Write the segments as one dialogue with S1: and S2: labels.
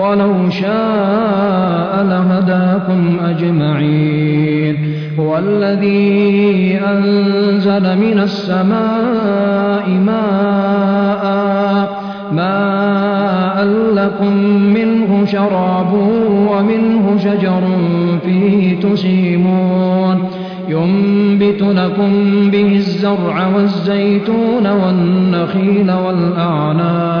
S1: ولو شاء لهداكم أجمعين. هو الذي أنزل من السماء ماء ماء لكم منه شراب ومنه شجر فيه تسيمون. ينبت لكم به الزرع والزيتون والنخيل والأعناب.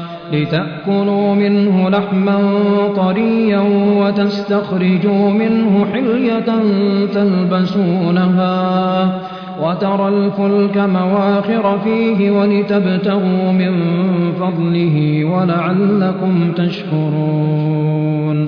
S1: لتأكلوا منه لحما طريا وتستخرجوا منه حلية تلبسونها وترى الفلك مواخر فيه ولتبتغوا من فضله ولعلكم تشكرون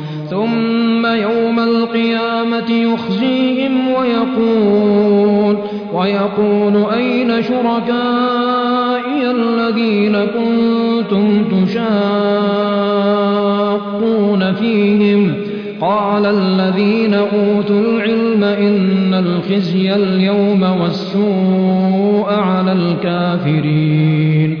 S1: ثم يوم القيامة يخزيهم ويقول ويقول أين شركائي الذين كنتم تشاقون فيهم؟ قال الذين أوتوا العلم إن الخزي اليوم والسوء على الكافرين.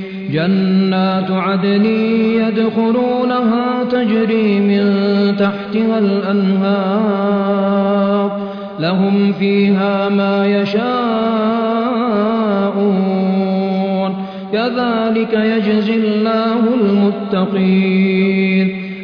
S1: جنات عدن يدخلونها تجري من تحتها الأنهار لهم فيها ما يشاءون. كذلك يجزي الله المتقين.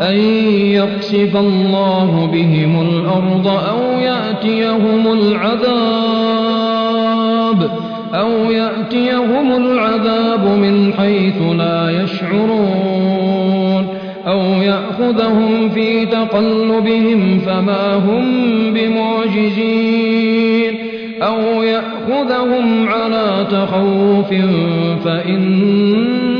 S1: أن يخسف الله بهم الأرض أو يأتيهم العذاب أو يأتيهم العذاب من حيث لا يشعرون أو يأخذهم في تقلبهم فما هم بمعجزين أو يأخذهم على تخوف فإن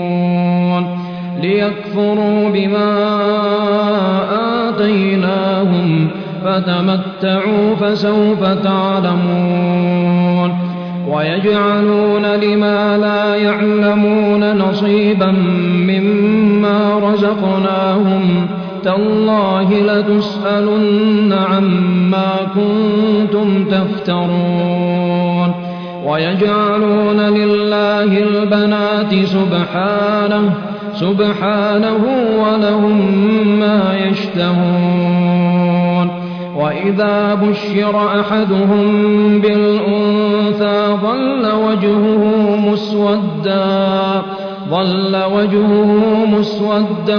S1: ليكفروا بما آتيناهم فتمتعوا فسوف تعلمون. ويجعلون لما لا يعلمون نصيبا مما رزقناهم. تالله لتسألن عما كنتم تفترون. ويجعلون لله البنات سبحانه سبحانه ولهم ما يشتهون. وإذا بشر أحدهم بالأنثى ظل وجهه مسودا ظل وجهه مسودا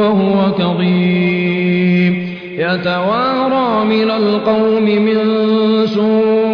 S1: وهو كظيم. يتوارى من القوم من سوء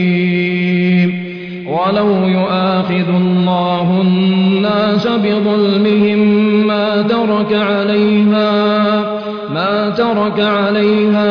S1: ولو يؤاخذ الله الناس بظلمهم ما ترك عليها ما ترك عليها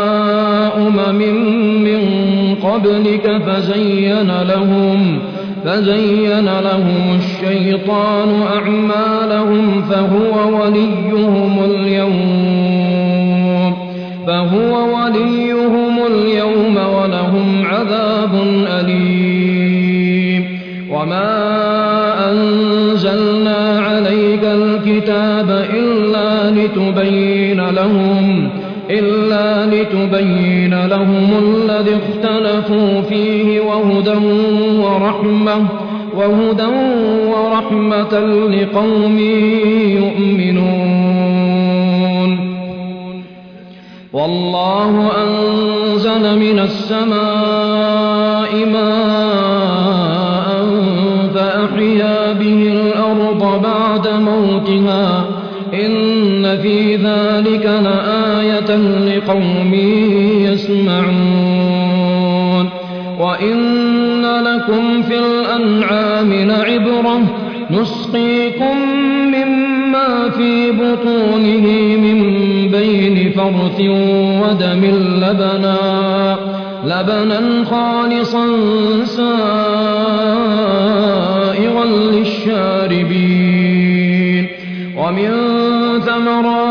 S1: أمم من قبلك فزين لهم فزين لهم الشيطان أعمالهم فهو وليهم اليوم فهو وليهم اليوم ولهم عذاب أليم وما أنزلنا عليك الكتاب إلا لتبين لهم إلا لتبين لهم الذي اختلفوا فيه وهدى ورحمة وهدى ورحمة لقوم يؤمنون. والله أنزل من السماء ماء ذلك لآية لقوم يسمعون. وإن لكم في الأنعام لعبرة نسقيكم مما في بطونه من بين فرث ودم لبنا لبنا خالصا سائغا للشاربين. ومن ثمرات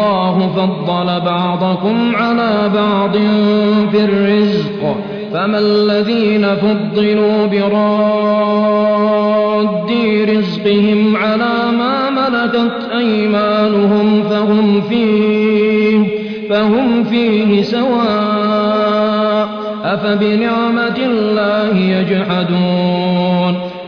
S1: والله فضل بعضكم على بعض في الرزق فما الذين فضلوا براد رزقهم على ما ملكت أيمانهم فهم فيه, فهم فيه سواء أفبنعمة الله يجحدون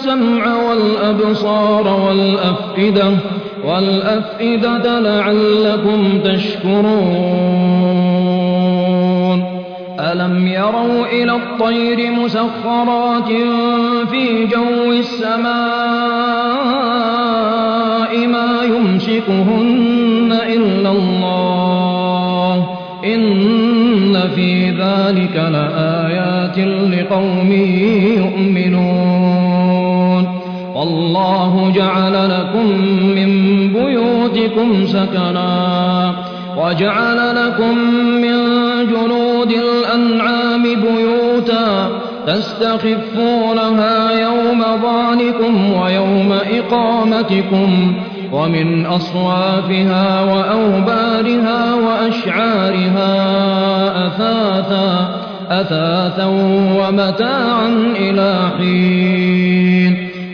S1: السمع والأبصار والأفئدة, والأفئدة لعلكم تشكرون. ألم يروا إلى الطير مسخرات في جو السماء ما يمسكهن إلا الله؟ إن في ذلك لآيات لقوم يؤمنون. والله جعل لكم من بيوتكم سكنا وجعل لكم من جنود الأنعام بيوتا تستخفونها يوم ظانكم ويوم إقامتكم ومن أصوافها وأوبارها وأشعارها أثاثا, أثاثا ومتاعا إلى حين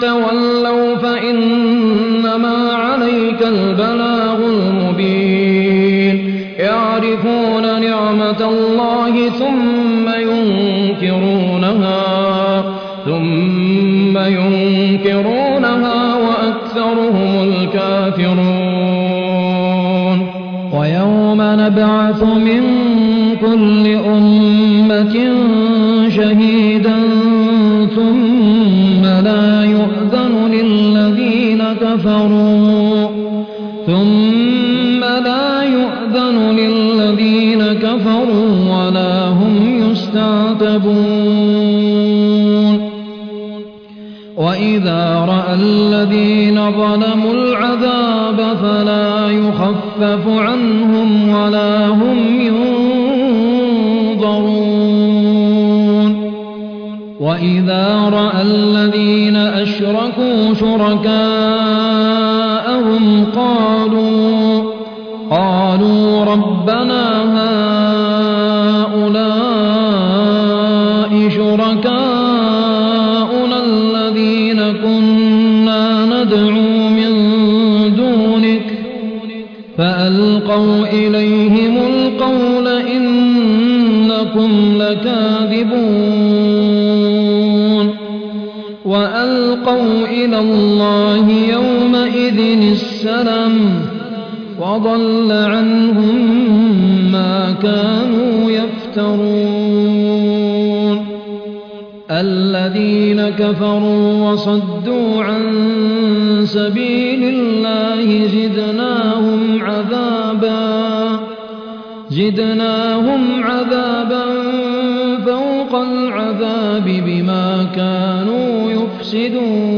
S1: تولوا فإنما عليك البلاغ المبين. يعرفون نعمة الله ثم ينكرونها ثم ينكرونها وأكثرهم الكافرون. ويوم نبعث من كل أمة شهيدا يستعتبون وإذا رأى الذين ظلموا العذاب فلا يخفف عنهم ولا هم ينظرون. وإذا رأى الذين أشركوا شركاءهم قالوا قالوا ربنا وضل عنهم ما كانوا يفترون. الذين كفروا وصدوا عن سبيل الله زدناهم عذابا زدناهم عذابا فوق العذاب بما كانوا يفسدون.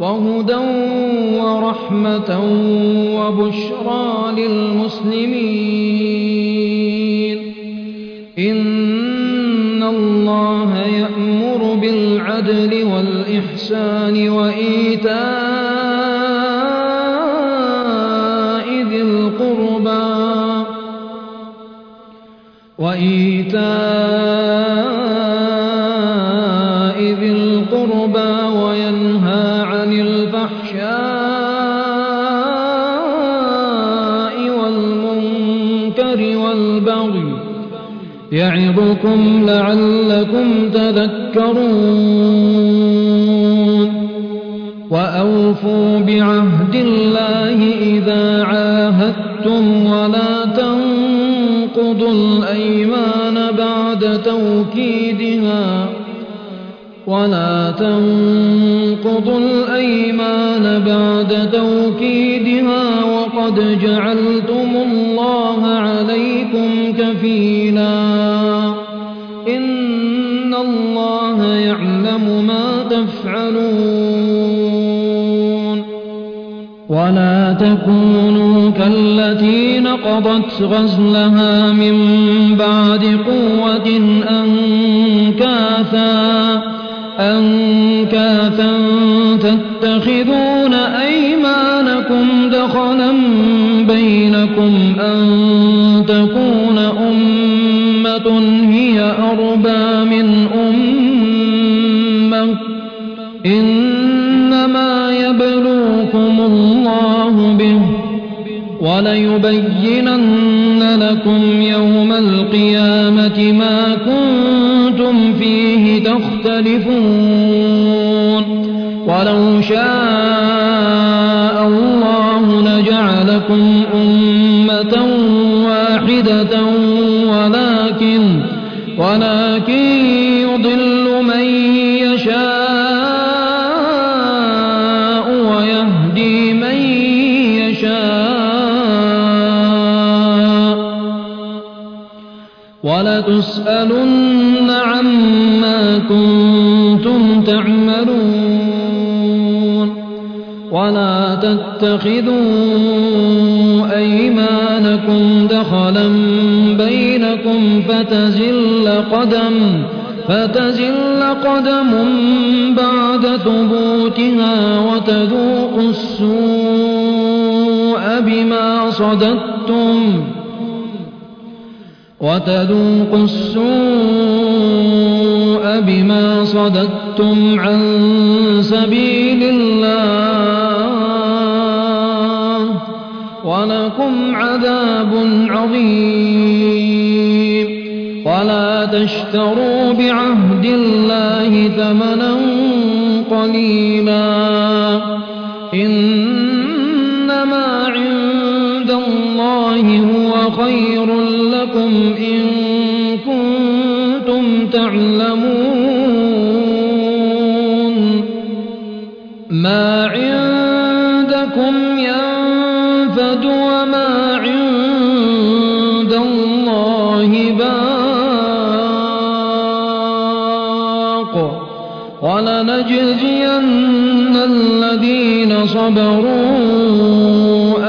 S1: وهدى ورحمة وبشرى للمسلمين. إن الله يأمر بالعدل والإحسان وإيتاء ذي القربى وإيتاء يعظكم لعلكم تذكرون. وأوفوا بعهد الله إذا عاهدتم ولا تنقضوا الأيمان بعد توكيدها ولا تنقضوا الأيمان بعد توكيدها وقد جعلتم الله الله يعلم ما تفعلون. ولا تكونوا كالتي نقضت غزلها من بعد قوة أنكاثا أنكاثا تتخذون أيمانكم دخلا بينكم أن تكون إنما يبلوكم الله به وليبينن لكم يوم القيامة ما كنتم فيه تختلفون. ولو شاء الله لجعلكم عما كنتم تعملون ولا تتخذوا أيمانكم دخلا بينكم فتزل قدم فتزل قدم بعد ثبوتها وتذوقوا السوء بما صددتم وتذوقوا السوء بما صددتم عن سبيل الله ولكم عذاب عظيم. ولا تشتروا بعهد الله ثمنا قليلا. إنما عند الله هو خير لكم إن كنتم تعلمون. ما عندكم ينفد وما عند الله باق. ولنجزين الذين صبروا.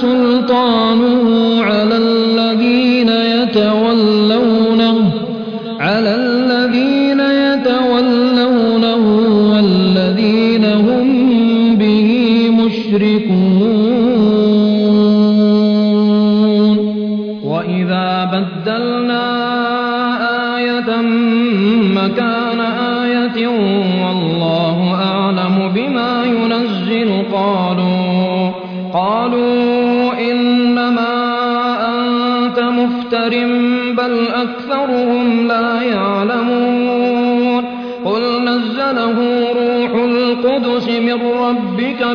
S1: سلطانه على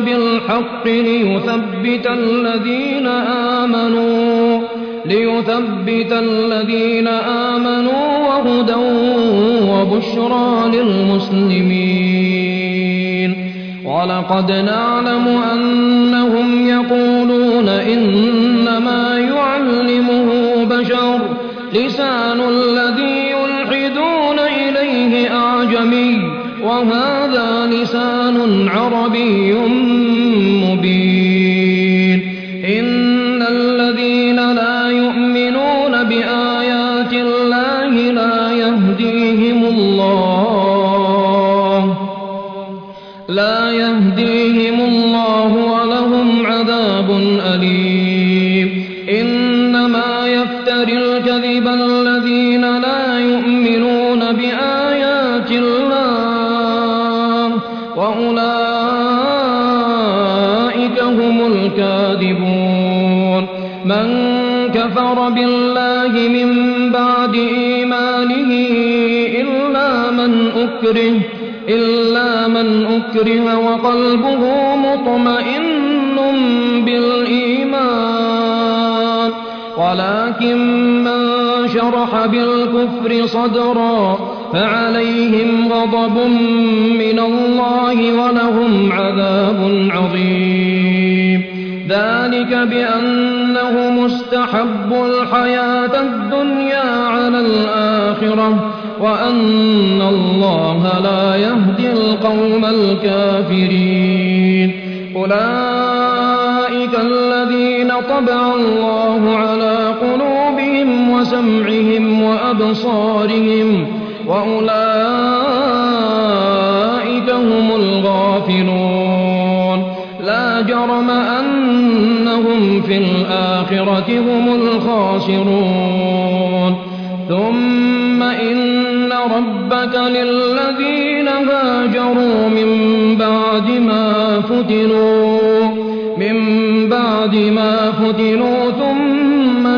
S1: بالحق ليثبت الذين آمنوا ليثبت الذين آمنوا وهدى وبشرى للمسلمين. ولقد نعلم أنهم يقولون إنما يعلمه بشر لسان وهذا لسان عربي بالكفر صدرا فعليهم غضب من الله ولهم عذاب عظيم. ذلك بأنه مستحب الحياة الدنيا على الآخرة وأن الله لا يهدي القوم الكافرين. أولئك الذين طبع الله على وسمعهم وأبصارهم وأولئك هم الغافلون. لا جرم أنهم في الآخرة هم الخاسرون. ثم إن ربك للذين هاجروا من بعد ما فتنوا من بعد ما فتنوا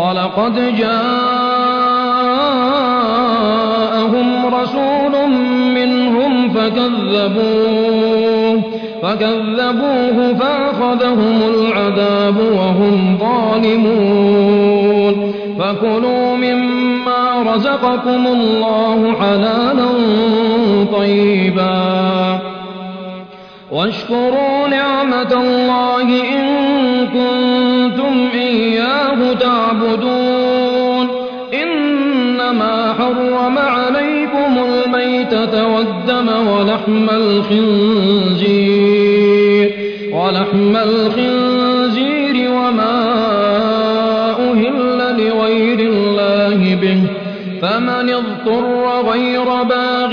S1: ولقد جاءهم رسول منهم فكذبوه فكذبوه فأخذهم العذاب وهم ظالمون. فكلوا مما رزقكم الله حلالا طيبا. واشكروا نعمة الله إن كنتم إياه تعبدون. إنما حرم عليكم الميتة والدم ولحم الخنزير. ولحم الخنزير وما أهل لغير الله به. فمن اضطر غير باغ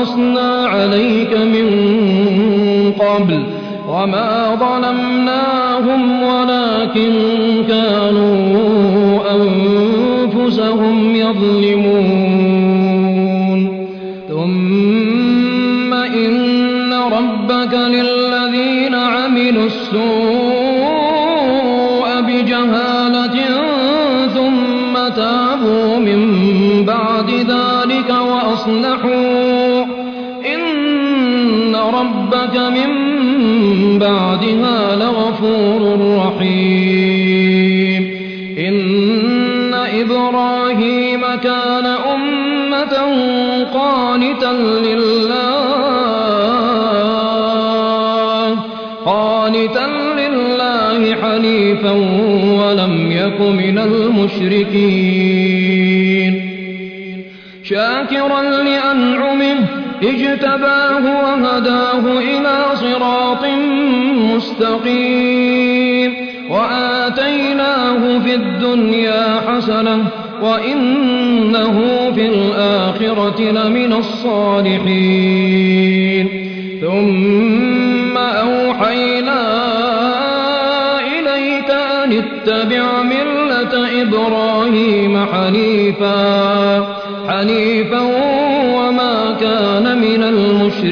S1: قصصنا عليك من قبل وما ظلمناهم ولكن كانوا أنفسهم يظلمون ثم إن ربك للذين عملوا السوء بعدها لغفور رحيم. إن إبراهيم كان أمة قانتا لله قانتا لله حنيفا ولم يك من المشركين. شاكرا لأنعمه اجتباه وهداه إلى صراط مستقيم. وآتيناه في الدنيا حسنة وإنه في الآخرة لمن الصالحين. ثم أوحينا إليك أن اتبع ملة إبراهيم حنيفا. حنيفا